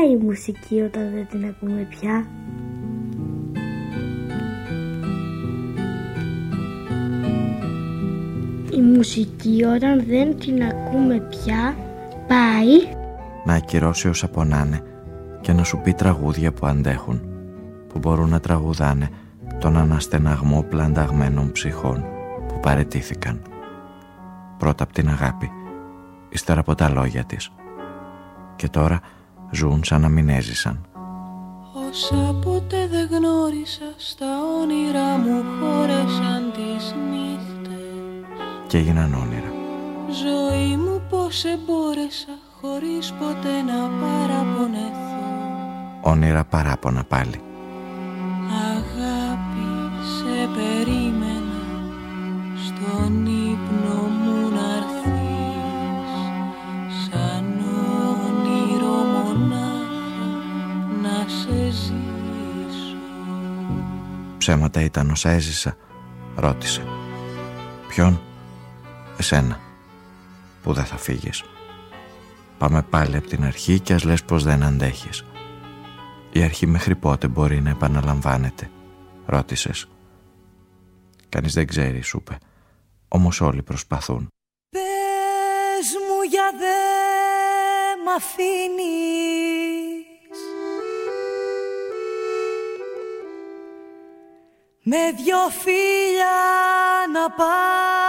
πάει η μουσική όταν δεν την ακούμε πια. Η μουσική όταν δεν την ακούμε πια πάει. Να ακυρώσει όσα πονάνε και να σου πει τραγούδια που αντέχουν που μπορούν να τραγουδάνε τον αναστεναγμό πλανταγμένων ψυχών που παρετήθηκαν. Πρώτα από την αγάπη ύστερα από τα λόγια της. Και τώρα ζουν σαν να μην έζησαν. Όσα ποτέ δεν γνώρισα στα όνειρά μου χώρεσαν τις νύχτες. Και έγιναν όνειρα. Ζωή μου πως εμπόρεσα χωρίς ποτέ να παραπονεθώ. Όνειρα παράπονα πάλι. Αγάπη σε περίμενα στον Ψέματα ήταν όσα έζησα ρώτησε Ποιον; Εσένα που δεν θα φύγεις Πάμε πάλι από την αρχή και ας λες πως δεν αντέχεις. Η αρχή μέχρι πότε μπορεί να επαναλαμβάνεται, ρώτησες. Κανείς δεν ξέρει, σου είπε. Όμως όλοι προσπαθούν. Πες μου για δε μ' αφήνεις Με δυο φίλια να πάω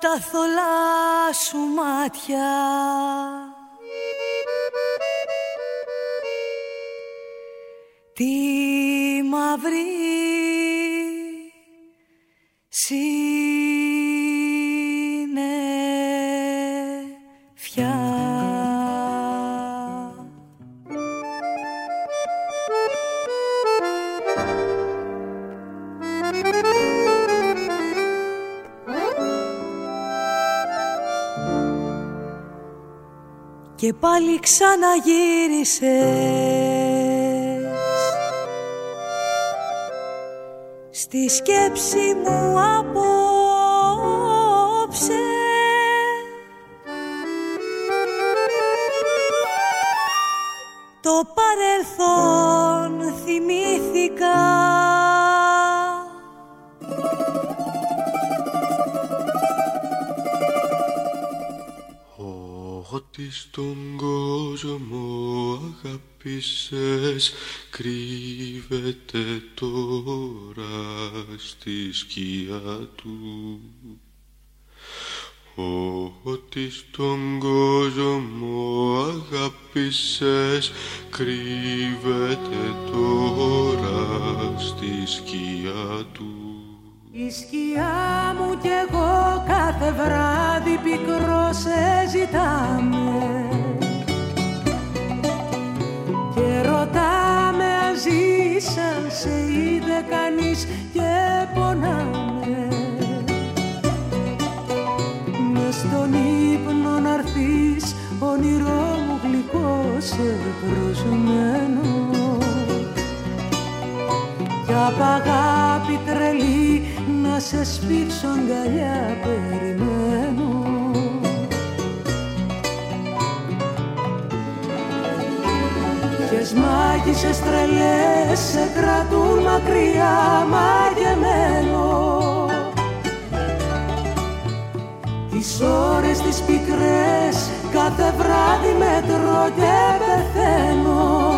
τα θολά σου μάτια. Τη μαύρη πάλι ξαναγύρισες. Στη σκέψη μου απόψε αγάπησες κρύβεται τώρα στη σκιά του. Ότι στον κόσμο αγάπησες κρύβεται τώρα στη σκιά του. Η σκιά μου κι εγώ κάθε βράδυ πικρό σε ζητάμε μάγισσες τρελές σε κρατούν μακριά μαγεμένο Τις ώρες τις πικρές κάθε βράδυ μετρώ και πεθαίνω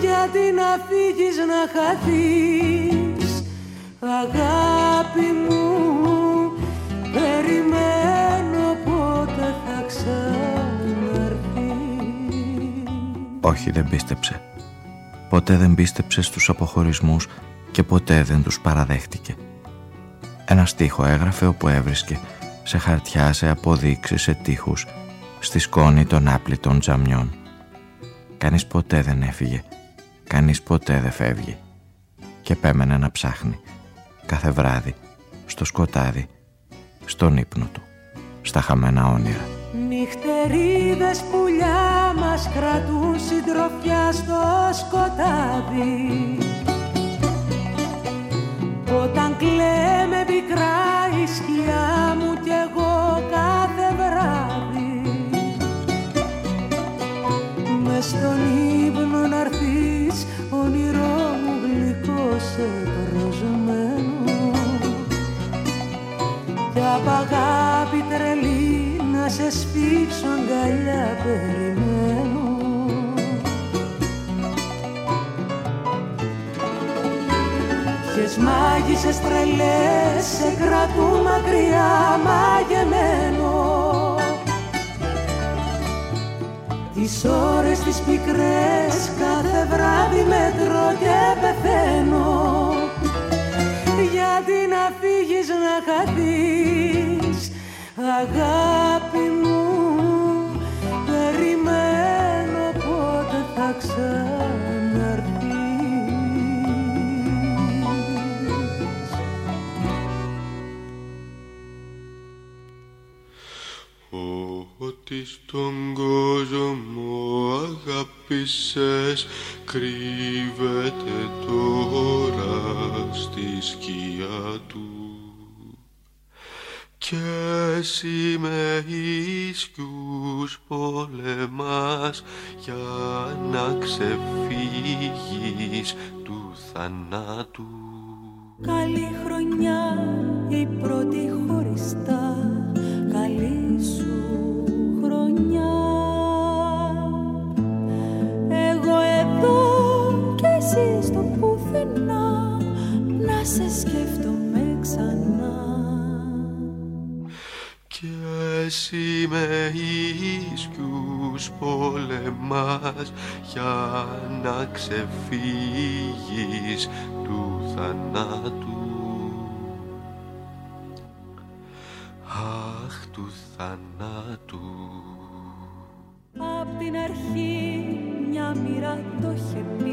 Γιατί να φύγεις να χαθείς Αγάπη μου, περιμένω πότε θα ξαναρθείς. Όχι, δεν πίστεψε. Ποτέ δεν πίστεψες στους αποχωρισμούς και ποτέ δεν τους παραδέχτηκε. Ένα στίχο έγραφε όπου έβρισκε σε χαρτιά, σε αποδείξεις, σε τείχους, στη σκόνη των άπλητων τζαμιών. Κανείς ποτέ δεν έφυγε, κανείς ποτέ δεν φεύγει και πέμενε να ψάχνει κάθε βράδυ, στο σκοτάδι, στον ύπνο του, στα χαμένα όνειρα. Νυχτερίδες πουλιά μας κρατούν συντροφιά στο σκοτάδι. Όταν κλαίμε πικρά η σκιά μου κι εγώ κάθε βράδυ. Μες στον ύπνο να'ρθείς όνειρό μου γλυκό σε προσμένο Κι απ' αγάπη τρελή να σε σφίξω αγκαλιά περιμένω. Ποιες μάγισσες τρελές σε κρατούν μακριά μαγεμένο. Τις ώρες τις πικρές κάθε βράδυ μετρώ και πεθαίνω. Γιατί να φύγεις να χαθείς αγάπη μου Περιμένω πότε θα Ότι στον κόσμο αγάπησες κρύβεται τώρα στη σκιά του και εσύ με ίσκιους πολεμάς για να ξεφύγεις του θανάτου. Καλή χρονιά η πρώτη χωριστά. Καλή σου χρονιά. Εγώ εδώ και εσύ στο πουθενά. Να σε σκέφτομαι ξανά. και εσύ με ίσκιους πολεμάς για να ξεφύγεις του θανάτου. Αχ του θανάτου. Απ' την αρχή μια μοίρα το είχε πει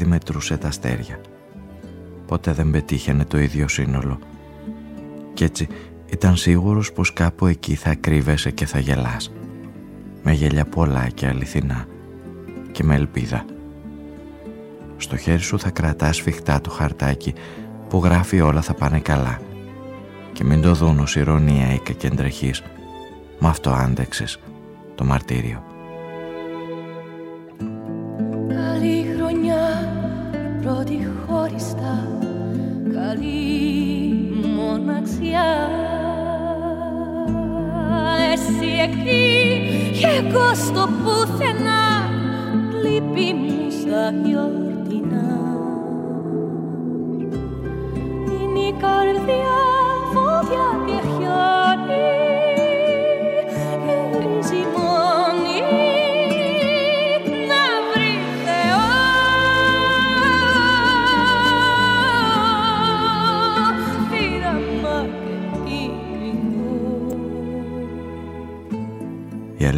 βράδυ μετρούσε τα αστέρια. Ποτέ δεν πετύχαινε το ίδιο σύνολο. Κι έτσι ήταν σίγουρος πως κάπου εκεί θα κρύβεσαι και θα γελάς. Με γέλια πολλά και αληθινά. Και με ελπίδα. Στο χέρι σου θα κρατάς σφιχτά το χαρτάκι που γράφει όλα θα πάνε καλά. Και μην το δουν ως ηρωνία ή κακεντρεχής. Μ' αυτό άντεξες το μαρτύριο. Και εγώ στο πουθενά. Λύπη μου στα γιορτινά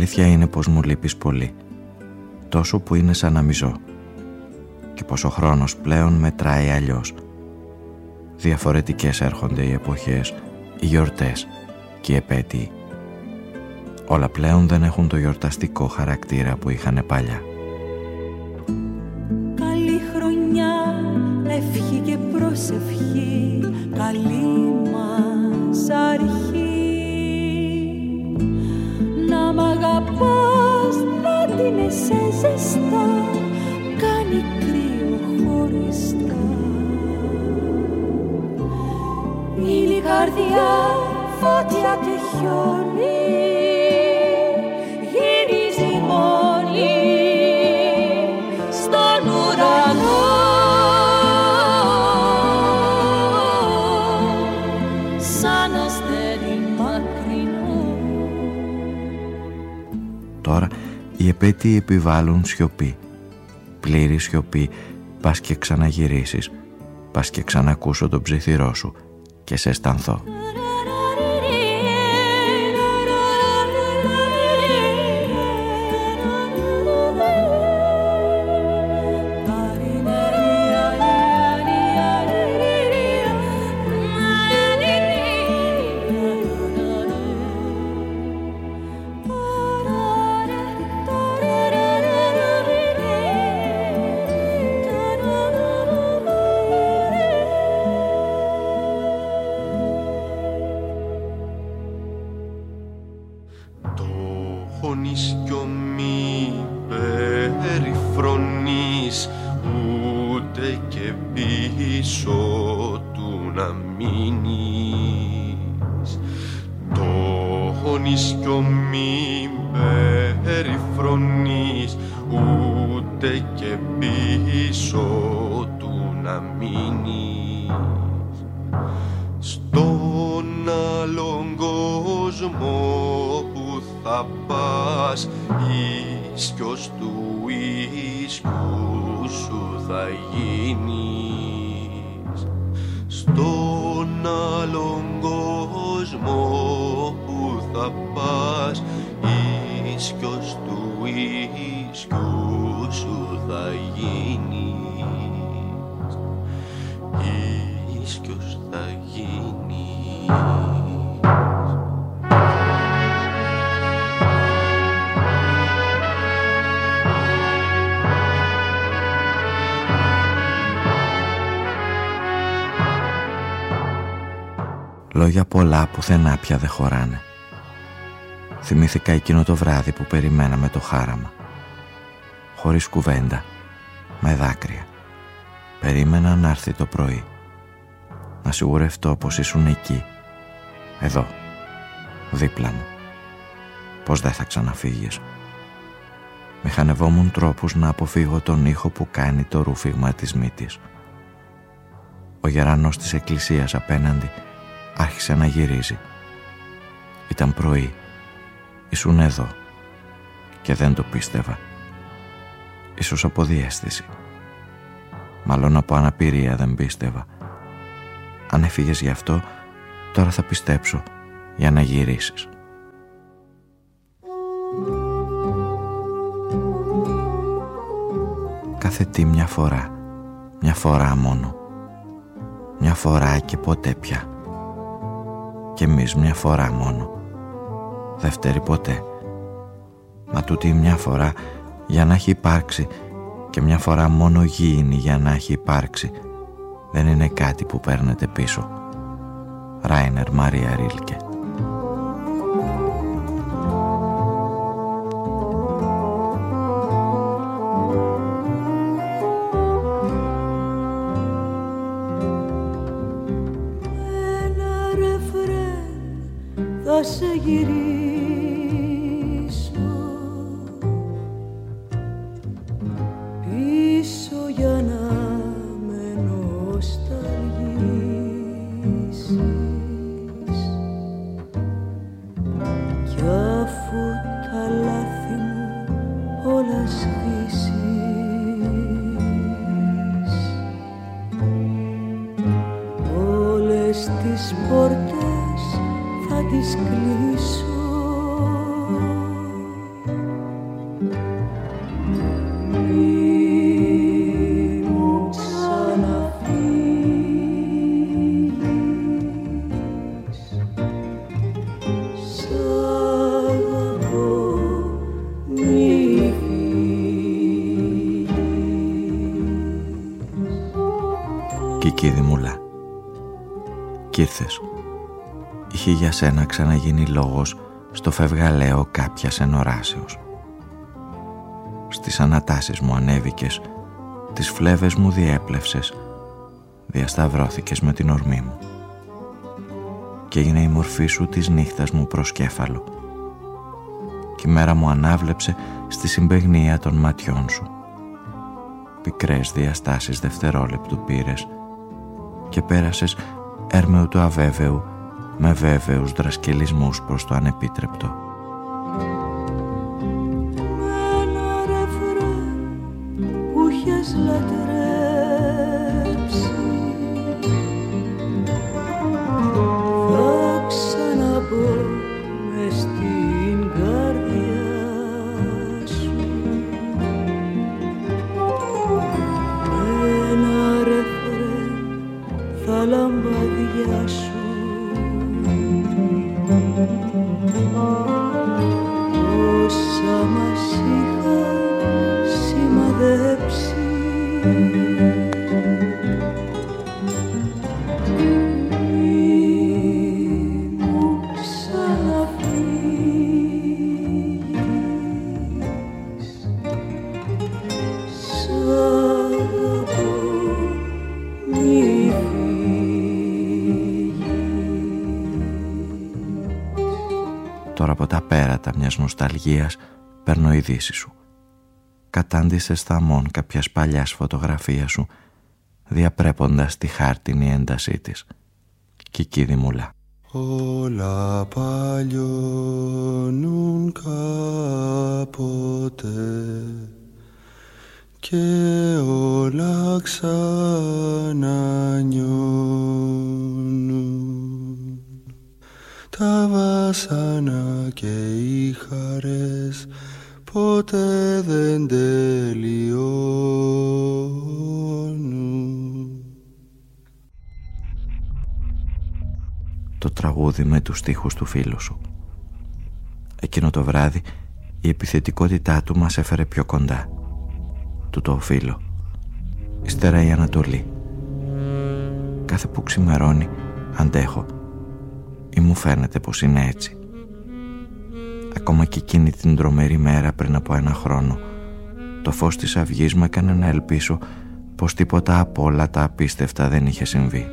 αλήθεια είναι πως μου λείπεις πολύ. Τόσο που είναι σαν να μιζώ. Και πως ο χρόνος πλέον μετράει αλλιώς. Διαφορετικές έρχονται οι εποχές, οι γιορτές και οι επέτειοι. Όλα πλέον δεν έχουν το γιορταστικό χαρακτήρα που είχαν παλιά. Καλή χρονιά, ευχή και προσευχή Καλή μας αρχή αγαπάς, να την σε ζεστά Κάνει κρύο χωριστά. Είναι η καρδιά φωτιά και χιόνι επέτειοι επιβάλλουν σιωπή. Πλήρη σιωπή, πας και ξαναγυρίσεις, πας και ξανακούσω τον ψιθυρό σου και σε αισθανθώ. πίσω του να μείνεις. Το κι ομοί περιφρονείς ούτε και πίσω του να μείνεις. Στον άλλον κόσμο που θα πας ίσκιος του ίσκου σου θα γίνεις στον άλλον κόσμο που θα πας ίσιος του ίσιου σου θα γίνεις. Ίσιος θα γίνεις. Λόγια πολλά πουθενά πια δεν χωράνε. Θυμήθηκα εκείνο το βράδυ που περιμέναμε το χάραμα. Χωρίς κουβέντα, με δάκρυα. Περίμενα να έρθει το πρωί. Να σιγουρευτώ πως ήσουν εκεί. Εδώ. Δίπλα μου. Πως δεν θα ξαναφύγεις. Μηχανευόμουν τρόπους να αποφύγω τον ήχο που κάνει το ρούφιγμα της μύτης. Ο γερανός της εκκλησίας απέναντι άρχισε να γυρίζει. Ήταν πρωί. Ήσουν εδώ. Και δεν το πίστευα. Ίσως από διέστηση. Μάλλον από αναπηρία δεν πίστευα. Αν έφυγες γι' αυτό, τώρα θα πιστέψω για να γυρίσεις. Κάθε τι μια φορά, μια φορά μόνο. Μια φορά και ποτέ πια κι εμείς μια φορά μόνο. Δεύτερη ποτέ. Μα τούτη μια φορά για να έχει υπάρξει και μια φορά μόνο γίνει για να έχει υπάρξει δεν είναι κάτι που παίρνετε πίσω. Ράινερ Μαρία Ρίλκε γυρίσει για σένα ξαναγίνει λόγος στο φευγαλαίο κάποια ενοράσεως. Στις ανατάσεις μου ανέβηκες, τις φλέβες μου διέπλευσες, διασταυρώθηκες με την ορμή μου. Και έγινε η μορφή σου της νύχτας μου προσκέφαλο. Και η μέρα μου ανάβλεψε στη συμπεγνία των ματιών σου. Πικρές διαστάσεις δευτερόλεπτου πήρες και πέρασες έρμεου του αβέβαιου με βέβαιους δρασκελισμούς προς το ανεπίτρεπτο. Μ' ένα ρεφρέ που νοσταλγίας παίρνω ειδήσεις σου. Κατάντησες θαμών κάποιας παλιάς φωτογραφίας σου διαπρέποντας τη χάρτινη έντασή της. Κική Δημούλα. Όλα παλιώνουν κάποτε και όλα ξανανιώνουν τα βάσανα και οι χαρές ποτέ δεν τελειώνουν. Το τραγούδι με τους στίχους του φίλου σου. Εκείνο το βράδυ η επιθετικότητά του μας έφερε πιο κοντά. Του το οφείλω. Ύστερα η Ανατολή. Κάθε που ξημερώνει αντέχω ή μου φαίνεται πως είναι έτσι. Ακόμα και εκείνη την τρομερή μέρα πριν από ένα χρόνο το φως της αυγής μου έκανε να ελπίσω πως τίποτα από όλα τα απίστευτα δεν είχε συμβεί.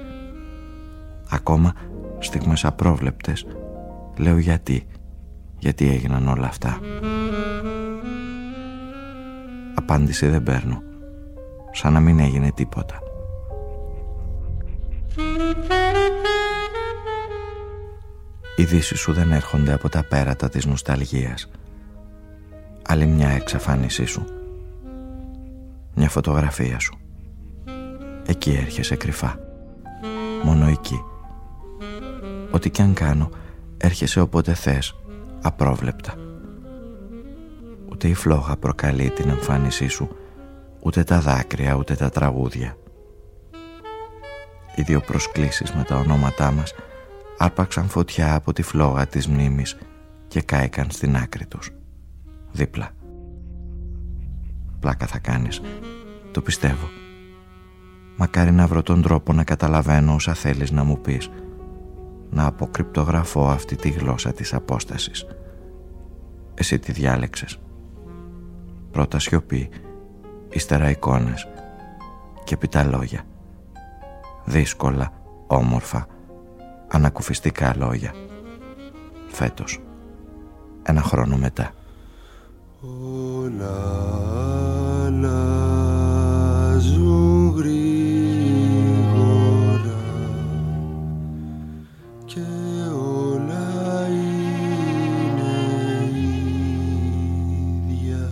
Ακόμα στιγμές απρόβλεπτες λέω γιατί, γιατί έγιναν όλα αυτά. Απάντηση δεν παίρνω, σαν να μην έγινε τίποτα. Οι δύσεις σου δεν έρχονται από τα πέρατα της νοσταλγίας. Άλλη μια εξαφάνισή σου. Μια φωτογραφία σου. Εκεί έρχεσαι κρυφά. Μόνο εκεί. Ό,τι κι αν κάνω, έρχεσαι όποτε θες, απρόβλεπτα. Ούτε η φλόγα προκαλεί την εμφάνισή σου, ούτε τα δάκρυα, ούτε τα τραγούδια. Οι δύο προσκλήσεις με τα ονόματά μας άρπαξαν φωτιά από τη φλόγα της μνήμης και κάηκαν στην άκρη τους. Δίπλα. Πλάκα θα κάνεις. Το πιστεύω. Μακάρι να βρω τον τρόπο να καταλαβαίνω όσα θέλεις να μου πεις. Να αποκρυπτογραφώ αυτή τη γλώσσα της απόστασης. Εσύ τη διάλεξες. Πρώτα σιωπή, ύστερα εικόνες και έπειτα λόγια. Δύσκολα, όμορφα, ανακουφιστικά λόγια. Φέτος, ένα χρόνο μετά. Όλα αλλάζουν γρήγορα και όλα είναι ίδια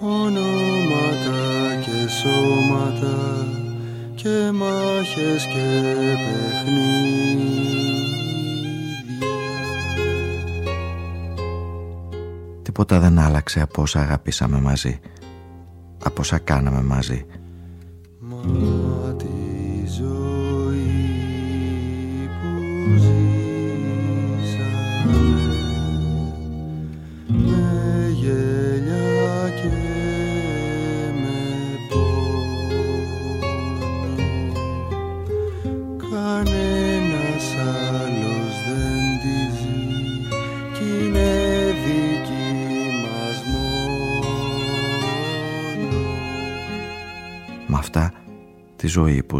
ονόματα και σώματα και μάχες και Τίποτα δεν άλλαξε από όσα αγαπήσαμε μαζί, από όσα κάναμε μαζί.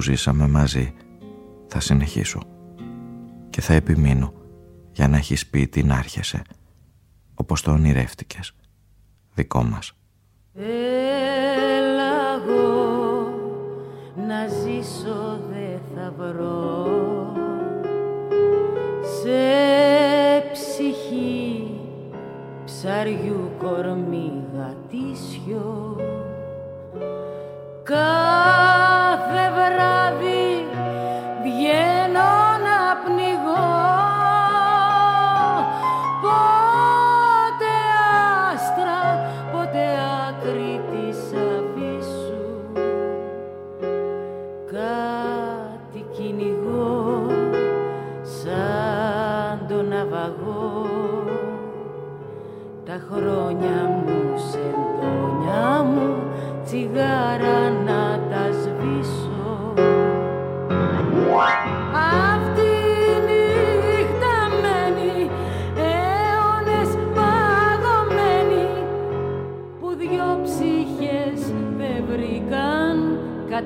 Ζήσαμε μαζί θα συνεχίσω και θα επιμείνω για να έχεις πει την άρχεσαι όπως το ονειρεύτηκες δικό μας. Έλα εγώ να ζήσω δε θα βρω. Σε ψυχή ψαριού κορμί γατήσιο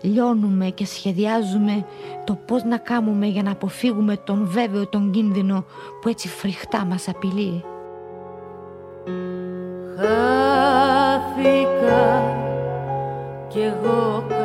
λιώνουμε και σχεδιάζουμε το πώς να κάνουμε για να αποφύγουμε τον βέβαιο τον κίνδυνο που έτσι φρικτά μας απειλεί. Χάθηκα κι εγώ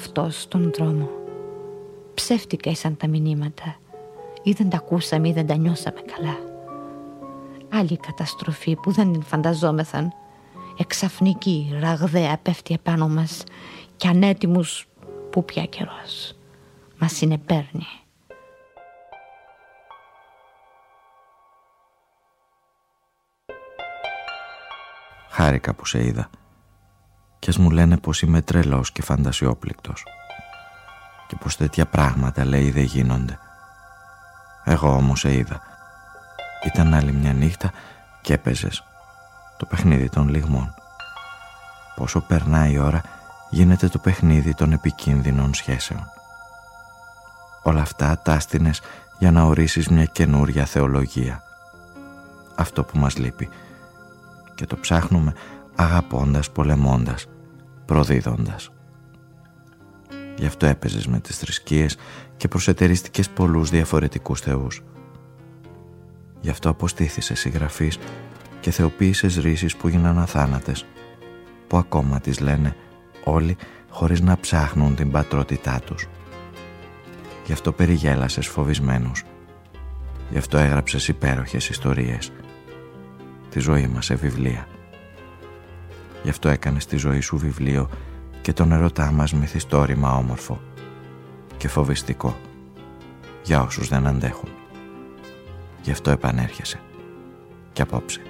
αυτός τον δρόμο ψεύτικα ήσαν τα μηνύματα ή δεν τα ακούσαμε ή δεν τα νιώσαμε καλά. Άλλη καταστροφή που δεν την φανταζόμεθαν. Εξαφνική, ραγδαία πέφτει επάνω μας και ανέτοιμους που πια καιρός. Μας συνεπέρνει. Χάρηκα που σε είδα και ας μου λένε πως είμαι τρελός και φαντασιόπληκτος και πως τέτοια πράγματα λέει δεν γίνονται εγώ όμως σε είδα. Ήταν άλλη μια νύχτα και έπαιζες το παιχνίδι των λιγμών. Πόσο περνάει η ώρα γίνεται το παιχνίδι των επικίνδυνων σχέσεων. Όλα αυτά τάστινες για να ορίσεις μια καινούρια θεολογία. Αυτό που μας λείπει. Και το ψάχνουμε αγαπώντας, πολεμώντας, προδίδοντας. Γι' αυτό έπαιζες με τις θρησκείες και προσετερίστηκες πολλούς διαφορετικούς θεούς. Γι' αυτό αποστήθησες συγγραφείς και θεοποίησες ρίσεις που γίναν αθάνατες, που ακόμα τις λένε όλοι χωρίς να ψάχνουν την πατρότητά τους. Γι' αυτό περιγέλασες φοβισμένους. Γι' αυτό έγραψες υπέροχες ιστορίες. Τη ζωή μας σε βιβλία. Γι' αυτό έκανες τη ζωή σου βιβλίο και τον ερωτά μας μυθιστόρημα όμορφο και φοβιστικό για όσους δεν αντέχουν. Γι' αυτό επανέρχεσαι και απόψε.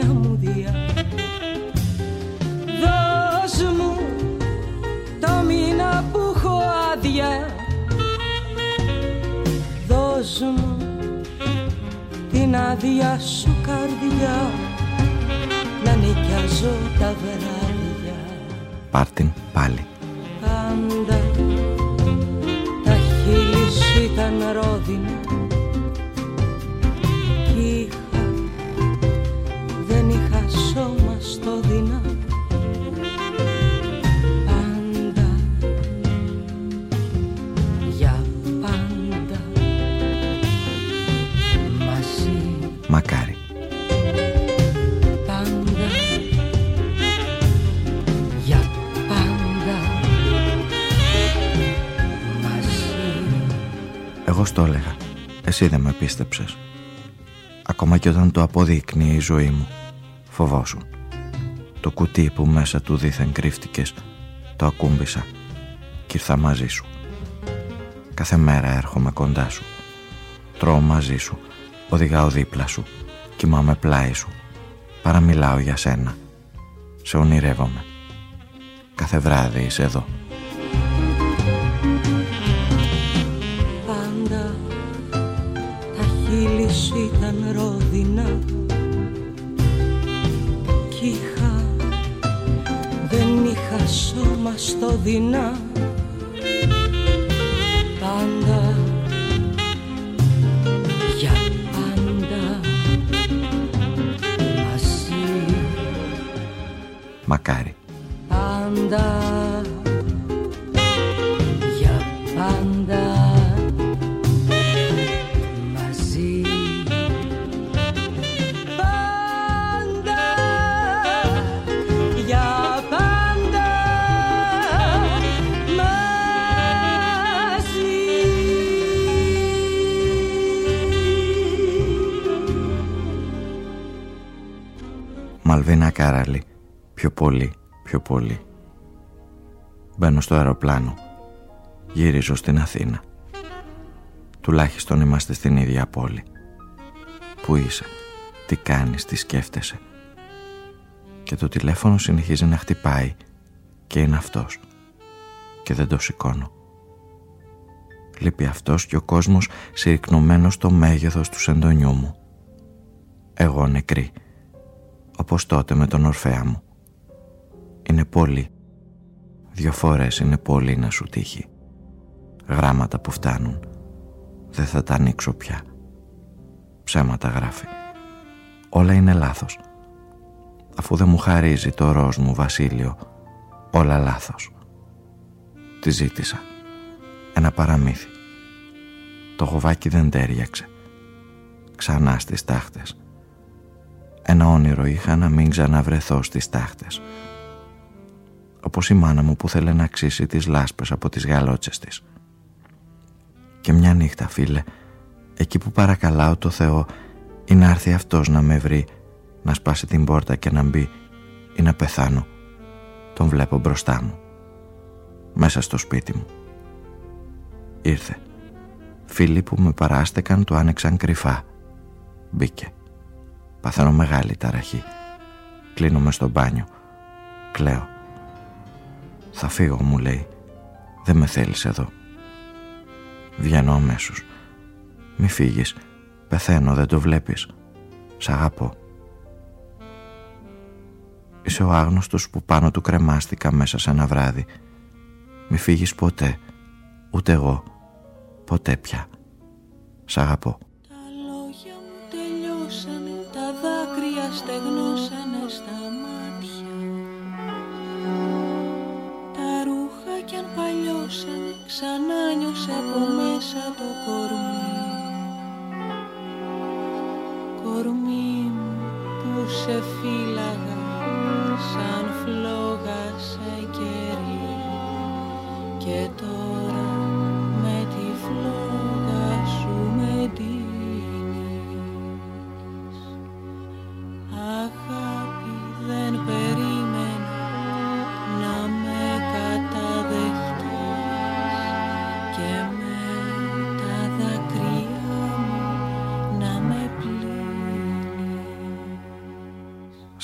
Μένει αμμουδία Δώσ' μου το μήνα που έχω άδεια. Δώσ' μου την άδεια σου καρδιά να νοικιαζώ τα βράδια. Πάρτιν πάλι. Πάντα τα χείλη σου ήταν ρόδινα Εγώ στο έλεγα. Εσύ δεν με πίστεψες. Ακόμα και όταν το αποδείκνυε η ζωή μου Φοβόσουν. Το κουτί που μέσα του δήθεν κρύφτηκες Το ακούμπησα Κι ήρθα μαζί σου. Κάθε μέρα έρχομαι κοντά σου. Τρώω μαζί σου Οδηγάω δίπλα σου Κοιμάμαι πλάι σου Παραμιλάω για σένα. Σε ονειρεύομαι. Κάθε βράδυ είσαι εδώ ήταν ρόδινα κι είχα δεν είχα σώμα στο δεινά. Πάντα για πάντα μαζί. Μακάρι. Πάντα Μαλβίνα Κάραλη Πιο πολύ, πιο πολύ. Μπαίνω στο αεροπλάνο. Γυρίζω στην Αθήνα. Τουλάχιστον είμαστε στην ίδια πόλη. Πού είσαι, τι κάνεις, τι σκέφτεσαι; Και το τηλέφωνο συνεχίζει να χτυπάει Και είναι αυτός. Και δεν το σηκώνω. Λείπει αυτός και ο κόσμος συρρυκνωμένος στο μέγεθος του σεντονιού μου. Εγώ νεκρή όπως τότε με τον Ορφέα μου. Είναι πολύ. Δυο φορές είναι πολύ να σου τύχει. Γράμματα που φτάνουν. Δεν θα τα ανοίξω πια. Ψέματα γράφει. Όλα είναι λάθος. Αφού δεν μου χαρίζει το ροζ μου βασίλειο, όλα λάθος. Τη ζήτησα. Ένα παραμύθι. Το γοβάκι δεν τέριαξε. Ξανά στις τάχτες. Ένα όνειρο είχα να μην ξαναβρεθώ στις τάχτες. Όπως η μάνα μου που θέλε να ξύσει τις λάσπες από τις γαλότσες της. Και μια νύχτα φίλε, εκεί που παρακαλάω το Θεό ή να έρθει αυτός να με βρει, να σπάσει την πόρτα και να μπει ή να πεθάνω, τον βλέπω μπροστά μου, μέσα στο σπίτι μου. Ήρθε. Φίλοι που με παράστεκαν το άνοιξαν κρυφά. Μπήκε. Παθαίνω μεγάλη ταραχή. Κλείνομαι στο μπάνιο. Κλαίω. Θα φύγω, μου λέει. Δεν με θέλεις εδώ. Βγαίνω αμέσως. Μη φύγεις. Πεθαίνω, δεν το βλέπεις. Σ' αγαπώ. Είσαι ο άγνωστος που πάνω του κρεμάστηκα μέσα σε ένα βράδυ. Μη φύγεις ποτέ. Ούτε εγώ. Ποτέ πια. Σ' αγαπώ.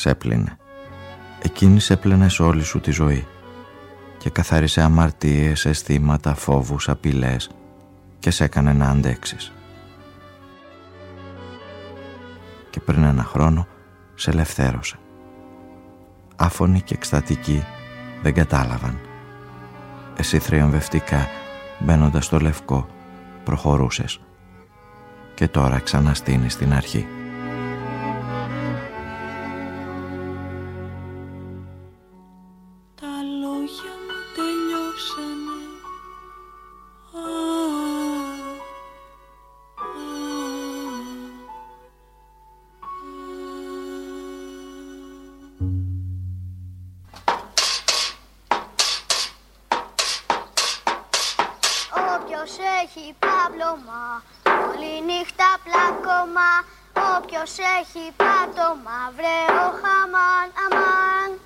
Έπλυνε. Εκείνη σε έπλαινε όλη σου τη ζωή και καθάρισε αμαρτίες, αισθήματα, φόβους, απειλές και σε έκανε να αντέξεις. Και πριν ένα χρόνο σε ελευθέρωσε. Άφωνοι και εκστατικοί δεν κατάλαβαν. Εσύ θριαμβευτικά μπαίνοντας στο λευκό προχωρούσες και τώρα ξαναστείνεις στην αρχή. έχει πάπλωμα, όλη νύχτα πλάκωμα, όποιος έχει πάτωμα, βρε ο χαμάν, αμάν.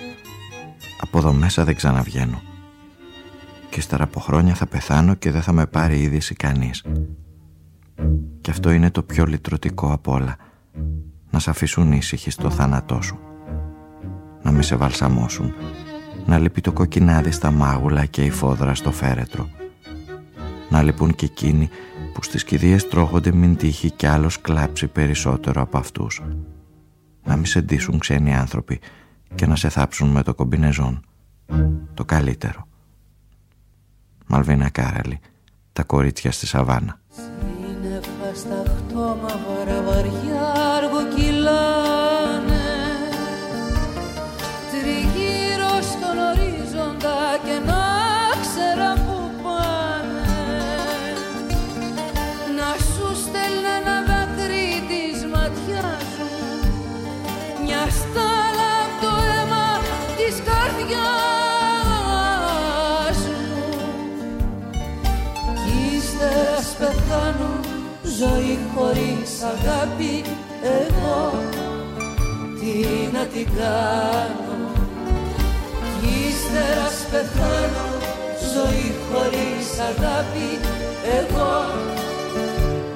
Από εδώ μέσα δεν ξαναβγαίνω. Και ύστερα από χρόνια θα πεθάνω και δεν θα με πάρει είδηση κανείς. Και αυτό είναι το πιο λυτρωτικό απ' όλα. Να σε αφήσουν ήσυχοι στο θάνατό σου. Να μη σε βαλσαμώσουν. Να λείπει το κοκκινάδι στα μάγουλα και η φόδρα στο φέρετρο να λείπουν και εκείνοι που στις κηδείες τρώγονται μην τύχει κι άλλος κλάψει περισσότερο από αυτούς. Να μην σε ντύσουν ξένοι άνθρωποι και να σε θάψουν με το κομπινεζόν. Το καλύτερο. Μαλβίνα Κάραλη, τα κορίτσια στη Σαβάνα. Σύννεφα ζωή χωρίς αγάπη εγώ τι να την κάνω. Κι ύστερα πεθάνω ζωή χωρίς αγάπη εγώ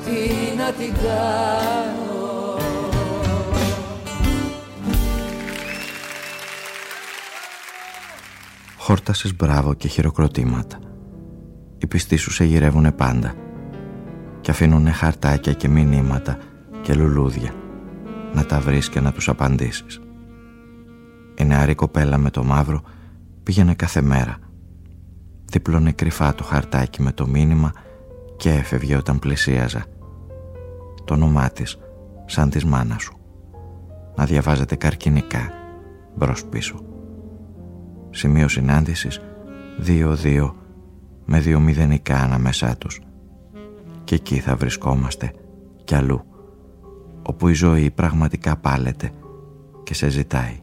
τι να την κάνω. Χόρτασες μπράβο και χειροκροτήματα. Οι πιστοί σου σε γυρεύουνε πάντα και αφήνουν χαρτάκια και μηνύματα και λουλούδια να τα βρεις και να τους απαντήσεις. Η νεαρή κοπέλα με το μαύρο πήγαινε κάθε μέρα. Δίπλωνε κρυφά το χαρτάκι με το μήνυμα και έφευγε όταν πλησίαζα. Το όνομά της σαν της μάνας σου. Να διαβάζεται καρκινικά μπρος πίσω. Σημείο συνάντησης 2-2 με δύο μηδενικά ανάμεσά τους και εκεί θα βρισκόμαστε κι αλλού όπου η ζωή πραγματικά πάλεται και σε ζητάει.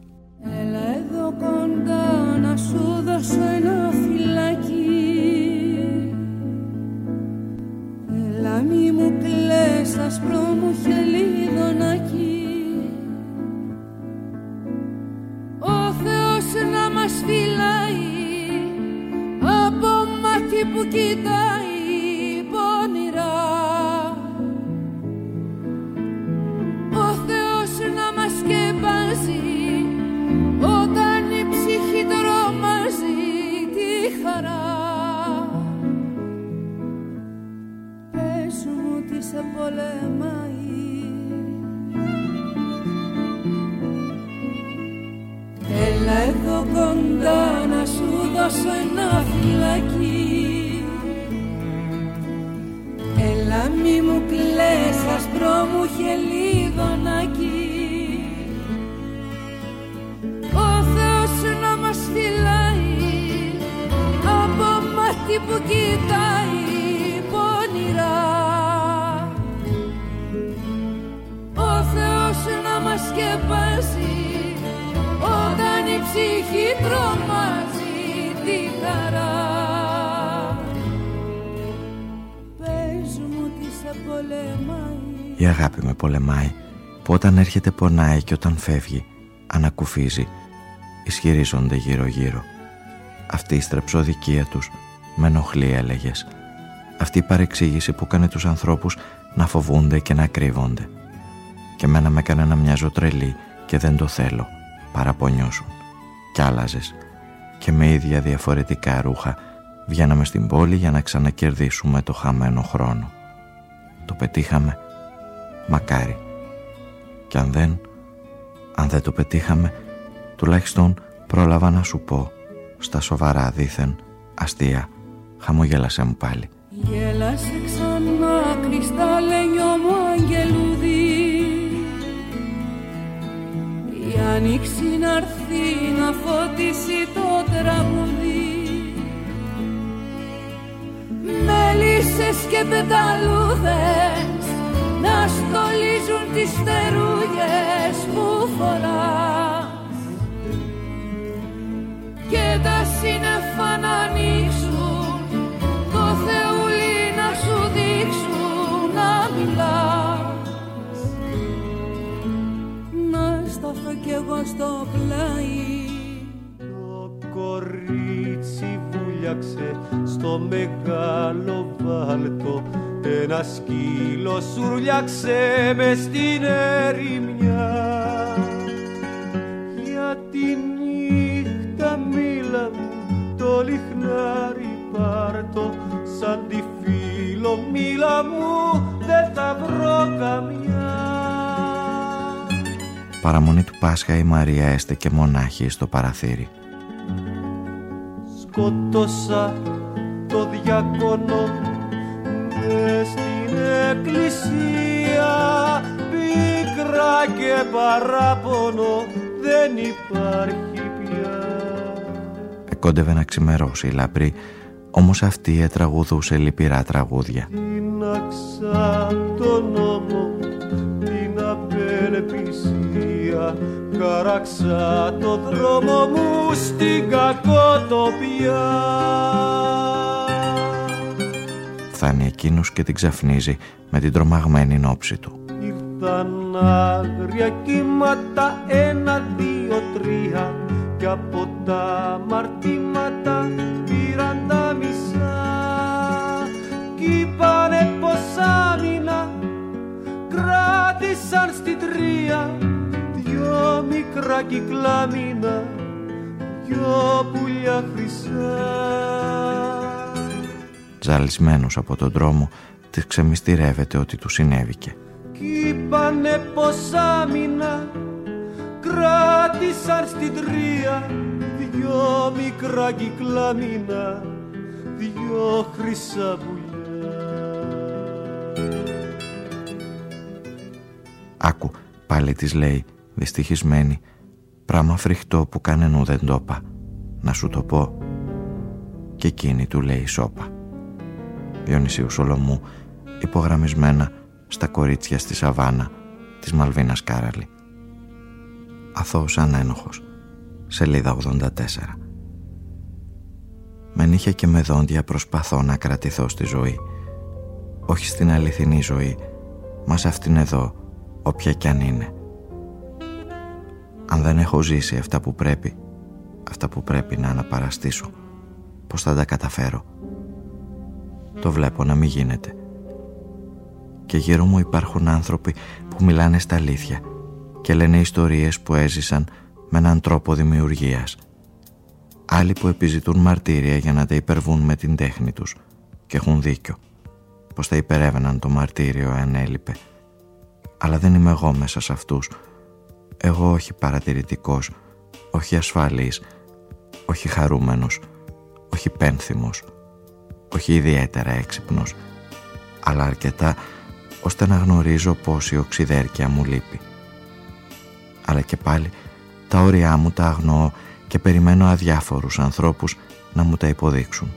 Πολεμάει που όταν έρχεται πονάει και όταν φεύγει ανακουφίζει ισχυρίζονται γύρω γύρω αυτή η στρεψοδικία τους με ενοχλεί έλεγες. Αυτή η παρεξήγηση που κάνει τους ανθρώπους να φοβούνται και να κρύβονται. Και μένα με έκανε να μοιάζω τρελή και δεν το θέλω παραπονιώσουν. Κι άλλαζες. Και με ίδια διαφορετικά ρούχα βγαίναμε στην πόλη για να ξανακερδίσουμε το χαμένο χρόνο. Το πετύχαμε μακάρι. Και αν δεν αν δεν το πετύχαμε τουλάχιστον πρόλαβα να σου πω στα σοβαρά δήθεν αστεία. Χαμογέλασε μου πάλι. Γέλασε ξανά κρυστάλλενιο μου αγγελούδι. Η άνοιξη να έρθει να φωτίσει το τραγούδι. Μέλισσες και πεταλούδες να στολίζουν τις θερούγες που φοράς. Και τα σύννεφα να ανοίξουν το Θεούλη να σου δείξουν να μιλάς. Να σταθώ κι εγώ στο πλάι. Το κορίτσι βούλιαξε στο μεγάλο βάλτο ένα σκύλο σουρλιάξε μες στην ερημιά για τη νύχτα μίλα μου το λιχνάρι πάρτο. Σαν τη φίλο μίλα μου δεν θα βρω καμιά. Παραμονή του Πάσχα η Μαρία έστε και μονάχη στο παραθύρι. Σκότωσα το διακόνο στην εκκλησία πίκρα και παράπονο δεν υπάρχει πια. Εκόντευε να ξημερώσει η λαμπρή όμως αυτή ετραγουδούσε λυπηρά τραγούδια. Τίναξα τον νόμο την απελπισία Καράξα το δρόμο μου στην κακοτοπία φτάνει εκείνος και την ξαφνίζει με την τρομαγμένη νόψη του. Ήρθαν άγρια κύματα ένα, δύο, τρία και από τα μαρτήματα πήραν τα μισά κι είπανε πως άμυνα κράτησαν στην τρία δυο μικρά κυκλάμινα δυο πουλιά χρυσά Τζαλισμένος από τον δρόμο, της ξεμυστηρεύεται ότι του συνέβηκε. Κι είπανε πως άμυνα κράτησαν στην τρία δυο μικρά κυκλάμινα, δυο χρυσά πουλιά. Άκου, πάλι της λέει, δυστυχισμένη, πράγμα φρικτό που κανενού δεν το είπα. Να σου το πω. Και εκείνη του λέει σώπα. Διονυσίου Σολομού υπογραμμισμένα στα κορίτσια στη Σαβάνα της Μαλβίνας Κάραλη. Αθώος ανένοχος, σελίδα 84. Με νύχια και με δόντια προσπαθώ να κρατηθώ στη ζωή. Όχι στην αληθινή ζωή, μα σε αυτήν εδώ, όποια κι αν είναι. Αν δεν έχω ζήσει αυτά που πρέπει, αυτά που πρέπει να αναπαραστήσω, πώς θα τα καταφέρω; Το βλέπω να μην γίνεται. Και γύρω μου υπάρχουν άνθρωποι που μιλάνε στα αλήθεια και λένε ιστορίες που έζησαν με έναν τρόπο δημιουργίας. Άλλοι που επιζητούν μαρτύρια για να τα υπερβούν με την τέχνη τους και έχουν δίκιο πως θα υπερεύαιναν το μαρτύριο αν έλειπε. Αλλά δεν είμαι εγώ μέσα σε αυτούς. Εγώ όχι παρατηρητικός, όχι ασφαλής, όχι χαρούμενος, όχι πένθυμος όχι ιδιαίτερα έξυπνος αλλά αρκετά ώστε να γνωρίζω πως η οξυδέρκεια μου λείπει. Αλλά και πάλι τα όρια μου τα αγνοώ και περιμένω αδιάφορους ανθρώπους να μου τα υποδείξουν.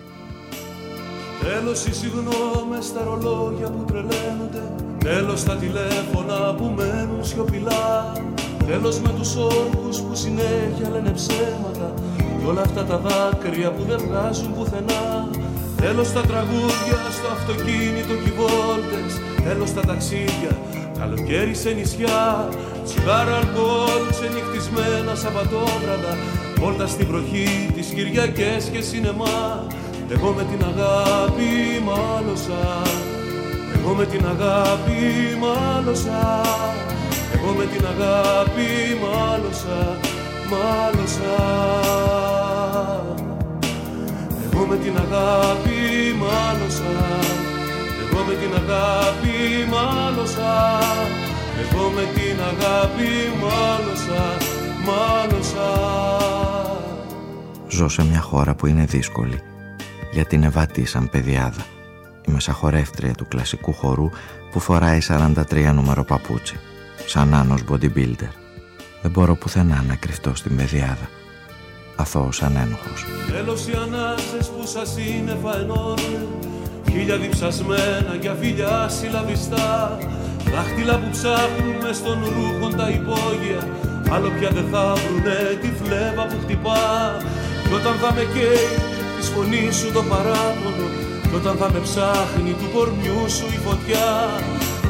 Τέλος οι συγγνώμες στα ρολόγια που τρελαίνονται Τέλος τα τηλέφωνα που μένουν σιωπηλά Τέλος με τους όρκους που συνέχεια λένε ψέματα Κι όλα αυτά τα δάκρυα που δεν βγάζουν πουθενά Τέλος τα τραγούδια στο αυτοκίνητο και οι βόλτες. Τέλος τα ταξίδια, καλοκαίρι σε νησιά. Τσιγάρα αλκοόλ, ξενυχτισμένα Σαββατόβραδα. Βόλτα στην βροχή, τις Κυριακές και σινεμά. Εγώ με την αγάπη μάλωσα. Εγώ με την αγάπη μάλωσα. Εγώ με την αγάπη μάλωσα Μάλωσα Εγώ με την αγάπη μάλωσα Εγώ με την αγάπη μάλωσα Εγώ με την αγάπη μάλωσα Μάλωσα Ζω σε μια χώρα που είναι δύσκολη γιατί είναι βατή σαν παιδιάδα. Είμαι σαν χορεύτρια του κλασικού χορού που φοράει 43 νούμερο παπούτσι, σαν άνος bodybuilder. Δεν μπορώ πουθενά να κρυφτώ στην παιδιάδα. Αθώος ανένοχος. Τέλος οι ανάσες που σας είναι φαενώνουν Χίλια διψασμένα για φιλιά συλλαβιστά Δάχτυλα που ψάχνουν μες των ρούχων τα υπόγεια Άλλο πια δεν θα βρουνε τη φλέβα που χτυπά. Κι όταν θα με καίει της φωνής σου το παράπονο Κι όταν θα με ψάχνει του κορμιού σου η φωτιά.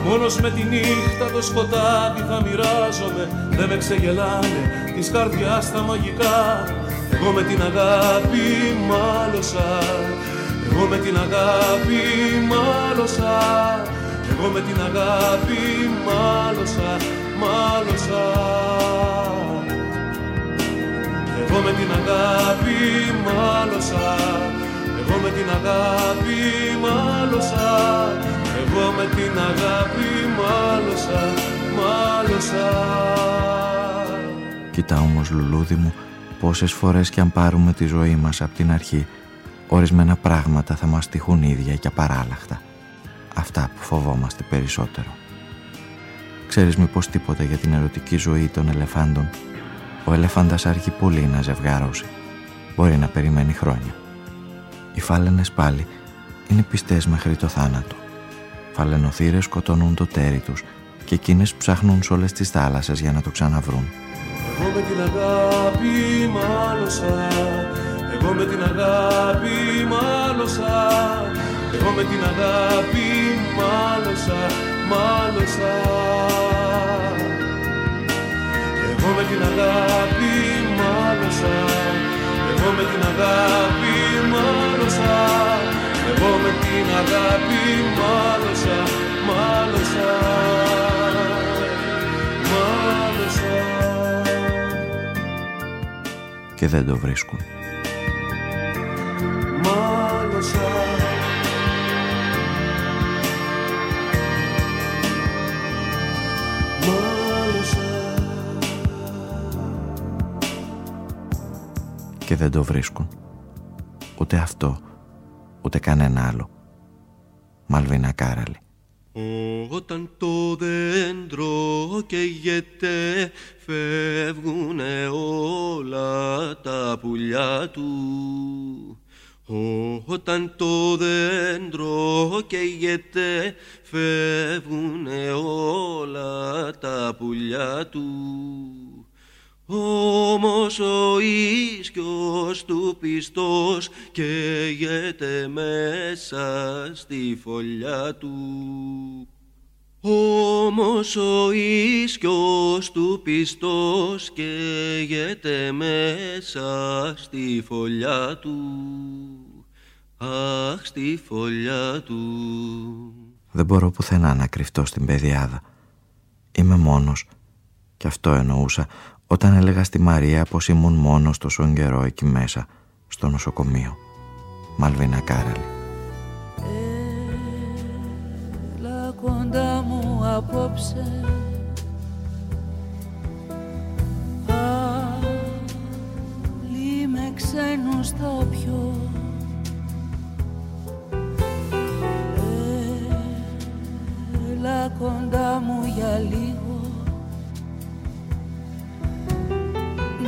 Μόνος με τη νύχτα το σκοτάδι θα μοιράζομαι Δεν με ξεγελάνε της καρδιάς τα μαγικά Εγώ με την αγάπη μάλωσα. Εγώ με την αγάπη μάλωσα. Εγώ με την αγάπη μάλωσα Μάλωσα. Εγώ με την αγάπη μάλωσα. Εγώ με την αγάπη μάλωσα. Εγώ με την αγάπη μάλωσα Μάλωσα. Κοίτα όμως λουλούδι μου πόσες φορές κι αν πάρουμε τη ζωή μας από την αρχή ορισμένα πράγματα θα μας τυχούν ίδια και απαράλλαχτα. Αυτά που φοβόμαστε περισσότερο. Ξέρεις μήπως τίποτα για την ερωτική ζωή των ελεφάντων; Ο ελεφάντας άρχει πολύ να ζευγάρωσε. Μπορεί να περιμένει χρόνια. Οι φάλαινες πάλι είναι πιστές μέχρι το θάνατο. Φαλαινοθύρες σκοτώνουν το τέρι τους και εκείνες ψάχνουν σε όλες τις θάλασσες για να το ξαναβρούν. Εγώ με την αγάπη μάλωσα. Εγώ με την αγάπη μάλωσα. Εγώ με την αγάπη μάλωσα Μάλωσα. Εγώ με την αγάπη μάλωσα. Εγώ με την αγάπη μάλωσα. Εγώ με την αγάπη μάλωσα Μάλωσα. Μάλωσα Και δεν το βρίσκουν. Μάλωσα Μάλωσα Και δεν το βρίσκουν. Ούτε αυτό, ούτε κανένα άλλο. Μαλβίνα Κάραλη. Όταν το δέντρο καίγεται φεύγουνε όλα τα πουλιά του. Όταν το δέντρο καίγεται φεύγουνε όλα τα πουλιά του όμως ο ίσκιος του πιστός καίγεται μέσα στη φωλιά του. Όμως ο ίσκιος του πιστός καίγεται μέσα στη φωλιά του. Αχ, στη φωλιά του. Δεν μπορώ πουθενά να κρυφτώ στην παιδιάδα. Είμαι μόνος. Και αυτό εννοούσα όταν έλεγα στη Μαρία πως ήμουν μόνος τόσο καιρό εκεί μέσα, στο νοσοκομείο. Μαλβίνα Κάραλη. Έλα κοντά μου απόψε Πάλι με ξένους θα πιω ε, Έλα κοντά μου για λίγο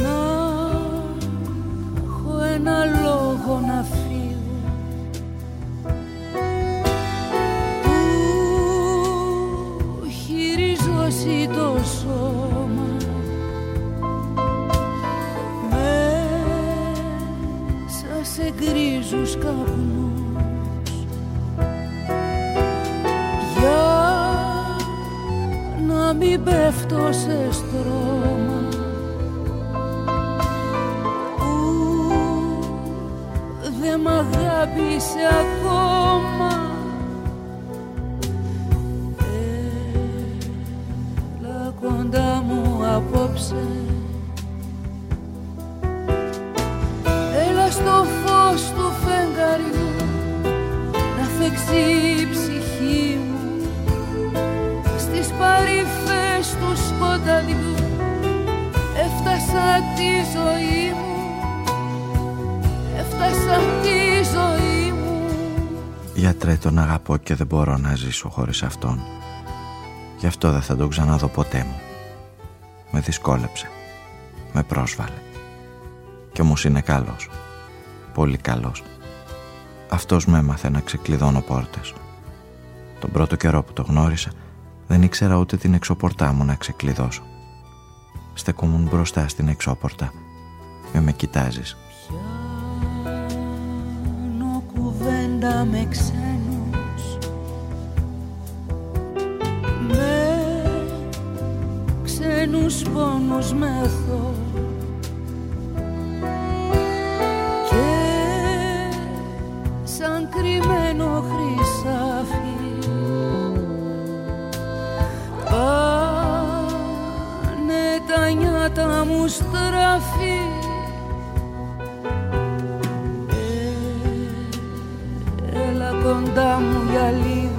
Να έχω ένα λόγο να φύγω, που χειρίζω το σώμα. Σας σε γκρίζου για να μην πέφτω σε στρώμα. Και δεν μπορώ να ζήσω χωρίς αυτόν. Γι' αυτό δεν θα τον ξαναδώ ποτέ μου. Με δυσκόλεψε. Με πρόσβαλε. Κι όμως είναι καλός. Πολύ καλός. Αυτός με έμαθε να ξεκλειδώνω πόρτες. Τον πρώτο καιρό που το γνώρισα Δεν ήξερα ούτε την εξωπορτά μου να ξεκλειδώσω. Στεκόμουν μπροστά στην εξώπορτα. Και με κοιτάζεις. Πιάνω κουβέντα με ξένους ξένους πόνους μεθώ. Και σαν κρυμμένο χρυσάφι Πάνε τα νιάτα μου στραφή. Έλα κοντά μου για λίγο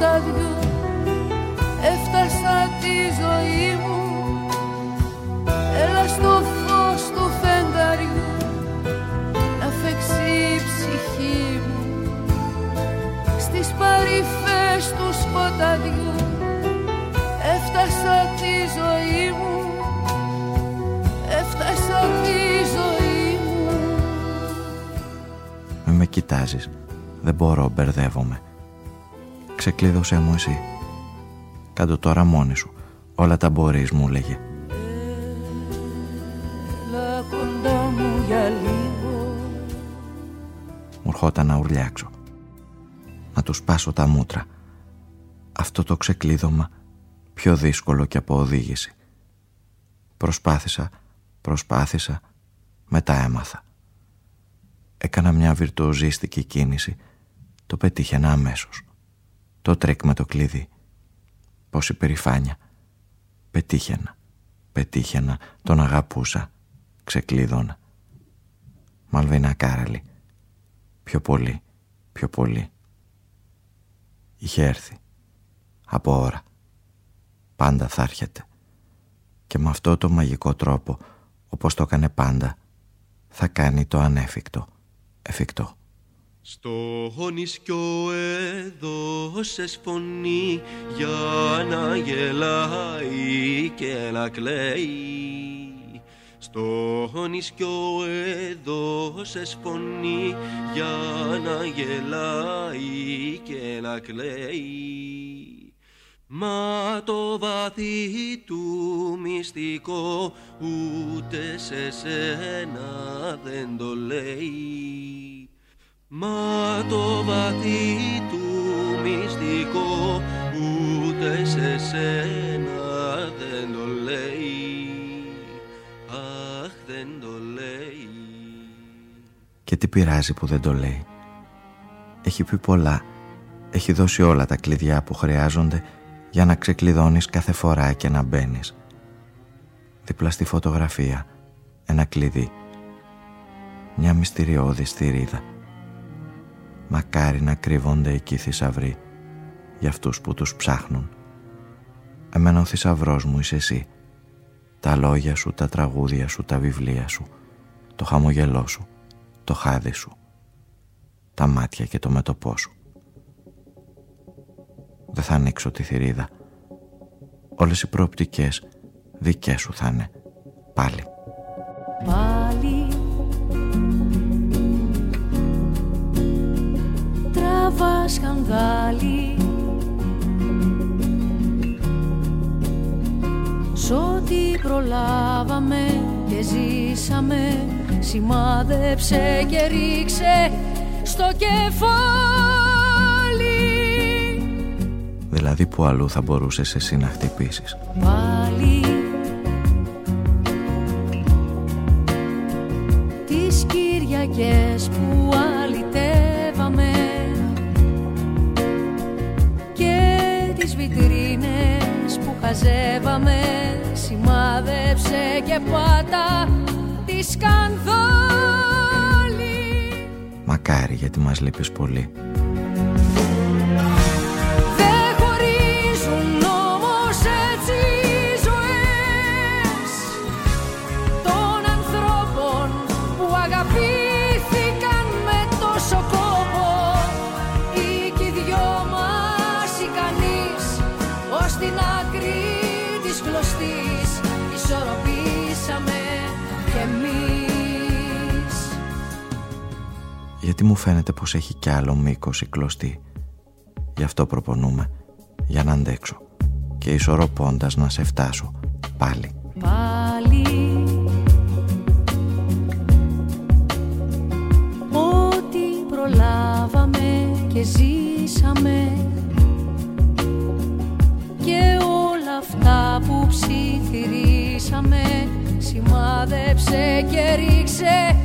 του σκοταδιού Έφτασα τη ζωή μου Έλα στο φως του φεγγαριού Να φέξει η ψυχή μου. Στις παρυφές του σκοταδιού έφτασα τη ζωή μου έφτασα τη ζωή μου. Με με κοιτάζεις Δεν μπορώ, μπερδεύομαι Ξεκλείδωσέ μου εσύ. Κάντο τώρα μόνη σου. Όλα τα μπορείς μου λέγε. Έλα κοντά μου για λίγο. Μου ερχόταν να ουρλιάξω. Να τους σπάσω τα μούτρα. Αυτό το ξεκλείδωμα Πιο δύσκολο και από οδήγηση. Προσπάθησα Προσπάθησα Μετά έμαθα. Έκανα μια βιρτουοζίστικη κίνηση. Το πετύχαινα αμέσως Το τρικ με το κλειδί. Πόση περηφάνεια. Πετύχαινα Πετύχαινα Τον αγαπούσα Ξεκλείδωνα. Μαλβίνα Κάραλη Πιο πολύ Πιο πολύ. Είχε έρθει Από ώρα. Πάντα θα έρχεται. Και με αυτό το μαγικό τρόπο Όπως το έκανε πάντα Θα κάνει το ανέφικτο Εφικτό Στο νησιό έδωσες φωνή για να γελάει και να κλαίει. Στο νησιό έδωσες φωνή για να γελάει και να κλαίει. Μα το βαθύ του μυστικό ούτε σε σένα δεν το λέει Μα το βαθύ του μυστικό ούτε σε σένα δεν το λέει. Αχ δεν το λέει. Και τι πειράζει που δεν το λέει. Έχει πει πολλά. Έχει δώσει όλα τα κλειδιά που χρειάζονται Για να ξεκλειδώνεις κάθε φορά και να μπαίνεις. Δίπλα στη φωτογραφία Ένα κλειδί. Μια μυστηριώδη στηρίδα Μακάρι να κρύβονται εκεί θησαυροί Για αυτούς που τους ψάχνουν. Εμένα ο θησαυρός μου είσαι εσύ. Τα λόγια σου, τα τραγούδια σου, τα βιβλία σου Το χαμογελό σου, το χάδι σου Τα μάτια και το μέτωπό σου. Δεν θα ανοίξω τη θηρίδα. Όλες οι προοπτικές δικές σου θα είναι πάλι. Σκανδάλι. Σ' ό,τι προλάβαμε και ζήσαμε σημάδεψε και ρίξε στο κεφάλι. Δηλαδή που αλλού θα μπορούσες εσύ να χτυπήσεις. Πάλι Τις Κυριακές που βιτρίνες που χαζεύαμε Σημάδεψε και πάτα τη σκανδάλη Μακάρι γιατί μας λείπεις πολύ γιατί μου φαίνεται πως έχει κι άλλο μήκος η κλωστή. Γι' αυτό προπονούμε, για να αντέξω και ισορροπώντας να σε φτάσω πάλι. Πάλι Ό,τι προλάβαμε και ζήσαμε και όλα αυτά που ψιθυρίσαμε σημάδεψε και ρίξε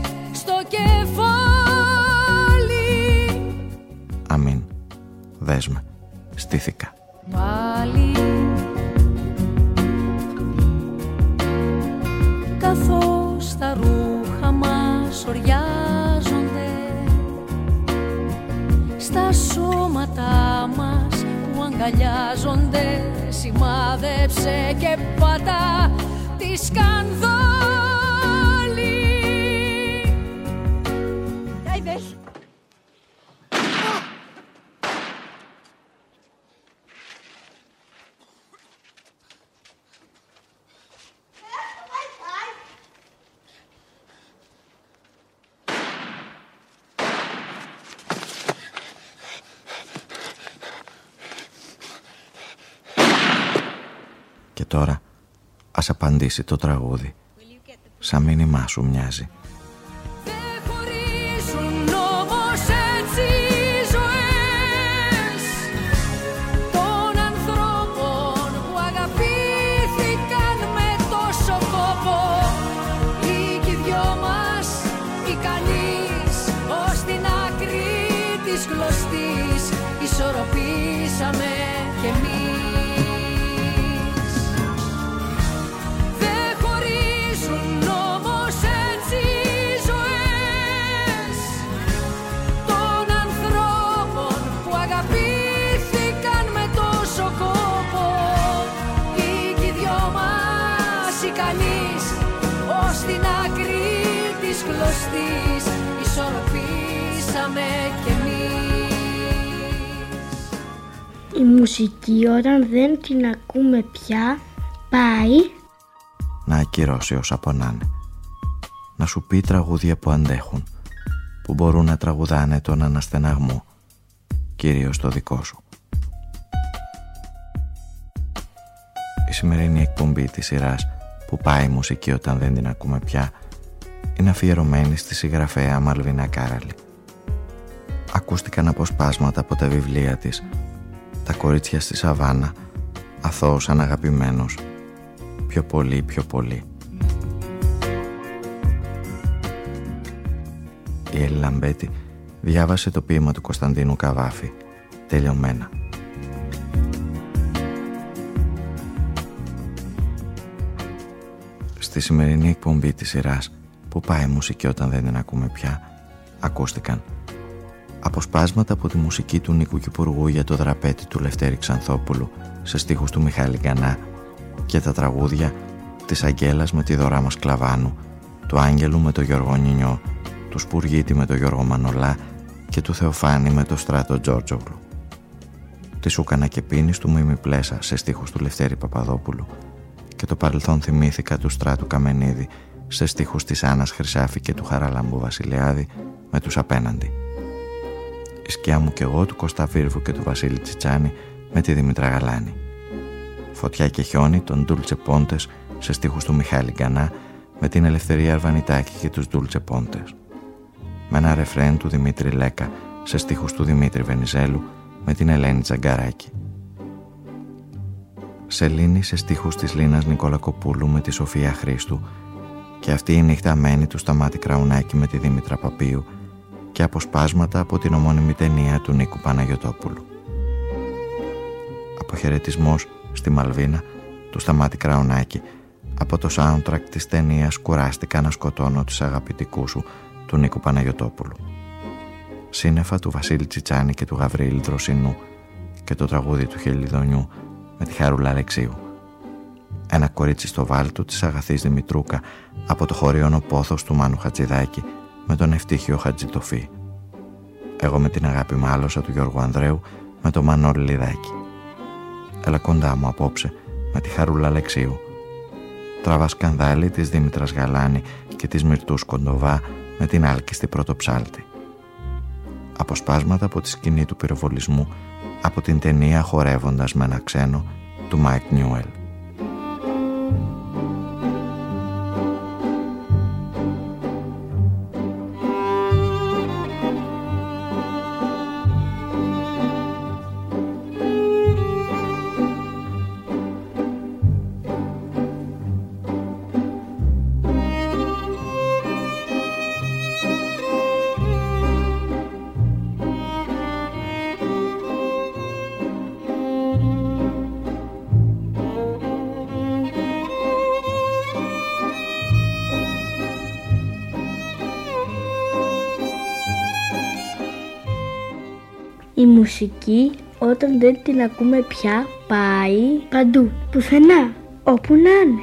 δέσμε. Στήθηκα. Πάλι Καθώς τα ρούχα μας οριάζονται Στα σώματα μας που αγκαλιάζονται Σημάδεψε και πατά τη σκανδάλη τώρα ας απαντήσει το τραγούδι. Σαν μήνυμά σου μοιάζει. Η μουσική όταν δεν την ακούμε πια πάει. Να ακυρώσει όσα πονάνε. Να σου πει τραγούδια που αντέχουν που μπορούν να τραγουδάνε τον αναστεναγμό κυρίως το δικό σου. Η σημερινή εκπομπή της σειράς που πάει η μουσική όταν δεν την ακούμε πια είναι αφιερωμένη στη συγγραφέα Μαλβίνα Κάραλη. Ακούστηκαν αποσπάσματα από τα βιβλία της «Τα κορίτσια στη Σαβάνα», «Αθώος αναγαπημένος», «Πιο πολύ, πιο πολύ». Η Έλλη Λαμπέτη διάβασε το ποίημα του Κωνσταντίνου Καβάφη, τελειωμένα. Στη σημερινή εκπομπή της σειράς που πάει η μουσική όταν δεν την ακούμε πια, ακούστηκαν αποσπάσματα από τη μουσική του Νίκου Κυπουργού για το δραπέτη του Λευτέρη Ξανθόπουλου σε στίχους του Μιχάλη Γκανά και τα τραγούδια της Αγγέλας με τη Δωρά μας Κλαβάνου, του Άγγελου με το Γιώργο Νινιό, του Σπουργίτη με το Γιώργο Μανολά και του Θεοφάνη με το Στράτο Τζόρτζογλου. Τη Σούκανα και Πίνης του Μίμη Πλέσα σε στίχους του Λευτέρη Παπαδόπουλου και το παρελθόν θυμήθηκα του στράτου Καμενίδη σε στίχους της Άννας Χρυσάφη και του Χαραλάμπου Βασιλιάδη με τους απέναντι. Η σκιά μου και εγώ του Κώστα Βίρβου και του Βασίλη Τσιτσάνη με τη Δημητρά Γαλάνη. Φωτιά και χιόνι των Ντούλτσε Πόντες σε στίχους του Μιχάλη Γκανά με την Ελευθερία Αρβανιτάκη και τους Ντούλτσε Πόντες. Με ένα ρεφρέν του Δημήτρη Λέκα σε στίχους του Δημήτρη Βενιζέλου με την Ελένη Τζαγκαράκη. Σελήνη σε στίχους της Λίνας Νικολακοπούλου με τη Σοφία Χρήστου και αυτή η νύχτα μένει του Σταμάτη Κραουνάκη με τη Δήμητρα Παπίου και αποσπάσματα από την ομώνυμη ταινία του Νίκου Παναγιωτόπουλου. Αποχαιρετισμός στη Μαλβίνα του Σταμάτη Κραουνάκη από το soundtrack της ταινίας «Κουράστηκα να σκοτώνω τις αγαπητικούς σου» του Νίκου Παναγιωτόπουλου. Σύννεφα του Βασίλη Τσιτσάνη και του Γαβρίλη Δροσινού και το τραγούδι του Χελιδονιού με τη Χαρούλα Αλεξίου. Ένα κορίτσι στο βάλτο της αγαθής Δημητρούκα από το χωριό πόθος του Μάνου Χατζηδάκη με τον ευτύχιο Χατζητοφή. Εγώ με την αγάπη μάλωσα του Γιώργου Ανδρέου με τον Μανώλη Λιδάκη. Έλα κοντά μου απόψε με τη Χαρούλα Αλεξίου. Τραβά σκανδάλι της Δήμητρας Γαλάνη και της Μυρτούς Κοντοβά με την άλκιστη πρωτοψάλτη. Αποσπάσματα από τη σκηνή του πυροβολισμού από την ταινία «Χορεύοντας με ένα ξένο» του Μάικ Νιούελ. Μουσική όταν δεν την ακούμε πια πάει παντού, πουθενά, όπου να είναι.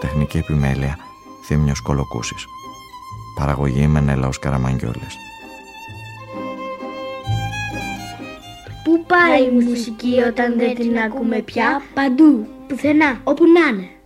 Τεχνική επιμέλεια Θήμιος Κολοκούσης Παραγωγή Μενέλαος Καραμαγγιόλες Πού πάει η μουσική όταν δεν την ακούμε πια παντού, πουθενά, όπου να είναι.